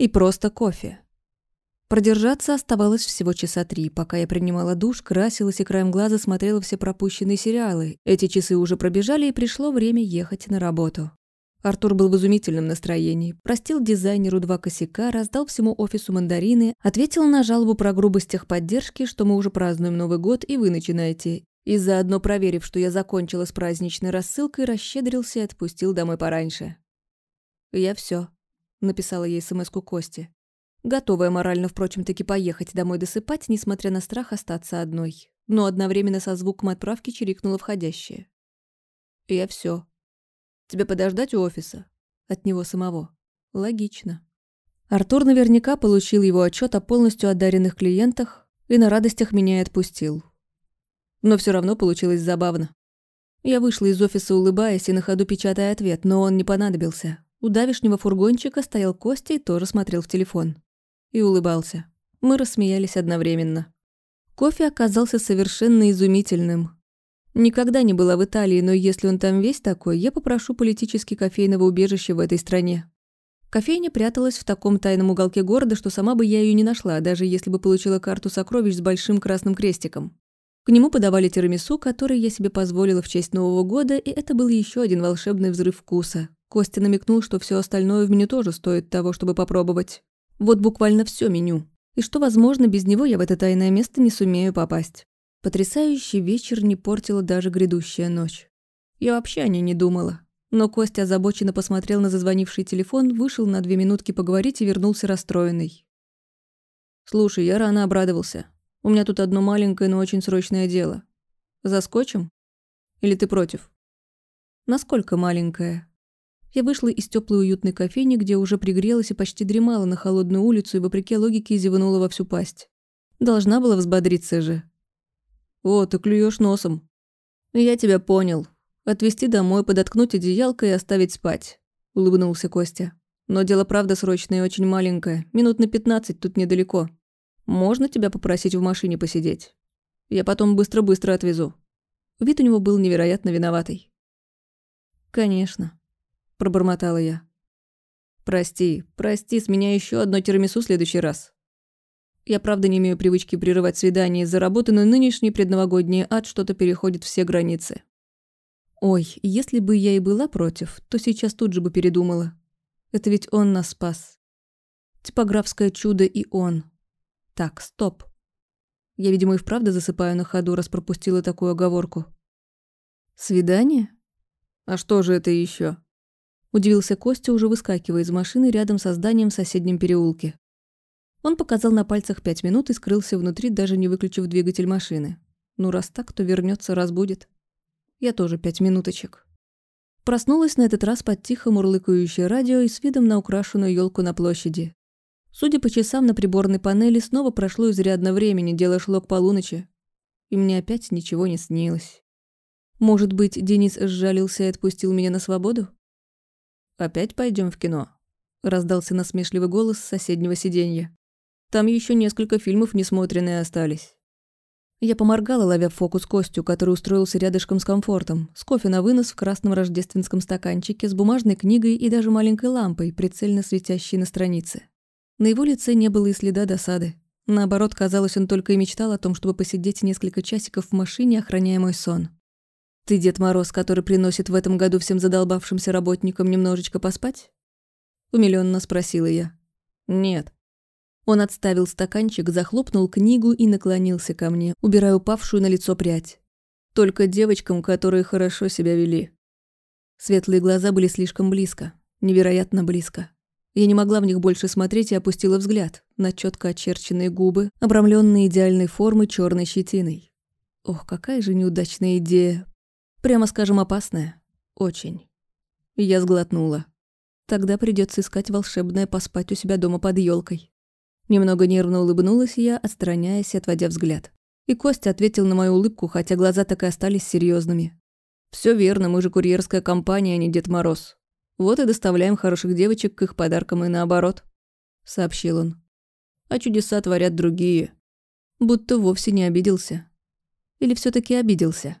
И просто кофе. Продержаться оставалось всего часа три, пока я принимала душ, красилась и краем глаза смотрела все пропущенные сериалы. Эти часы уже пробежали, и пришло время ехать на работу. Артур был в изумительном настроении. Простил дизайнеру два косяка, раздал всему офису мандарины, ответил на жалобу про грубость техподдержки, что мы уже празднуем Новый год, и вы начинаете. И заодно проверив, что я закончила с праздничной рассылкой, расщедрился и отпустил домой пораньше. «Я все, написала ей смс-ку Кости. Готовая морально, впрочем, таки поехать домой досыпать, несмотря на страх остаться одной. Но одновременно со звуком отправки чирикнула входящее. «Я все. Тебе подождать у офиса?» От него самого. Логично. Артур наверняка получил его отчет о полностью одаренных клиентах и на радостях меня и отпустил. Но все равно получилось забавно. Я вышла из офиса, улыбаясь и на ходу печатая ответ, но он не понадобился. У давишнего фургончика стоял Костя и тоже смотрел в телефон и улыбался. Мы рассмеялись одновременно. Кофе оказался совершенно изумительным. Никогда не была в Италии, но если он там весь такой, я попрошу политически кофейного убежища в этой стране. Кофейня пряталась в таком тайном уголке города, что сама бы я ее не нашла, даже если бы получила карту сокровищ с большим красным крестиком. К нему подавали тирамису, который я себе позволила в честь Нового года, и это был еще один волшебный взрыв вкуса. Костя намекнул, что все остальное в меню тоже стоит того, чтобы попробовать. Вот буквально все меню. И что, возможно, без него я в это тайное место не сумею попасть. Потрясающий вечер не портила даже грядущая ночь. Я вообще о ней не думала. Но Костя озабоченно посмотрел на зазвонивший телефон, вышел на две минутки поговорить и вернулся расстроенный. «Слушай, я рано обрадовался. У меня тут одно маленькое, но очень срочное дело. Заскочим? Или ты против?» «Насколько маленькое?» Я вышла из теплой уютной кофейни, где уже пригрелась и почти дремала на холодную улицу и, вопреки логике, зевнула во всю пасть. Должна была взбодриться же. «О, ты клюешь носом». «Я тебя понял. Отвезти домой, подоткнуть одеялко и оставить спать», — улыбнулся Костя. «Но дело правда срочное и очень маленькое. Минут на пятнадцать тут недалеко. Можно тебя попросить в машине посидеть? Я потом быстро-быстро отвезу». Вид у него был невероятно виноватый. «Конечно», пробормотала я. «Прости, прости, с меня еще одно тирамису в следующий раз». Я правда не имею привычки прерывать свидание из-за работы, но нынешний предновогодний ад что-то переходит все границы. Ой, если бы я и была против, то сейчас тут же бы передумала. Это ведь он нас спас. Типографское чудо и он. Так, стоп. Я, видимо, и вправду засыпаю на ходу, раз пропустила такую оговорку. Свидание? А что же это еще? Удивился Костя, уже выскакивая из машины рядом со зданием в соседнем переулке. Он показал на пальцах пять минут и скрылся внутри, даже не выключив двигатель машины. Ну, раз так, то вернется, разбудит. Я тоже пять минуточек. Проснулась на этот раз под тихо мурлыкающее радио и с видом на украшенную елку на площади. Судя по часам на приборной панели, снова прошло изрядно времени, дело шло к полуночи. И мне опять ничего не снилось. Может быть, Денис сжалился и отпустил меня на свободу? «Опять пойдем в кино?» – раздался насмешливый голос с соседнего сиденья. «Там еще несколько фильмов несмотренные остались». Я поморгала, ловя фокус Костю, который устроился рядышком с комфортом, с кофе на вынос в красном рождественском стаканчике, с бумажной книгой и даже маленькой лампой, прицельно светящей на странице. На его лице не было и следа досады. Наоборот, казалось, он только и мечтал о том, чтобы посидеть несколько часиков в машине, охраняя мой сон. Ты Дед Мороз, который приносит в этом году всем задолбавшимся работникам немножечко поспать? Умилённо спросила я. Нет. Он отставил стаканчик, захлопнул книгу и наклонился ко мне, убирая упавшую на лицо прядь. Только девочкам, которые хорошо себя вели. Светлые глаза были слишком близко, невероятно близко. Я не могла в них больше смотреть и опустила взгляд на четко очерченные губы, обрамленные идеальной формы черной щетиной. Ох, какая же неудачная идея Прямо скажем, опасная. Очень. Я сглотнула. Тогда придется искать волшебное поспать у себя дома под елкой. Немного нервно улыбнулась я, отстраняясь и отводя взгляд. И Костя ответил на мою улыбку, хотя глаза так и остались серьезными. Все верно, мы же курьерская компания, а не Дед Мороз. Вот и доставляем хороших девочек к их подаркам и наоборот», — сообщил он. «А чудеса творят другие. Будто вовсе не обиделся. Или все таки обиделся?»